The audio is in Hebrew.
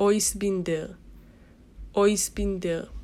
אויס בינדר, אויס בינדר.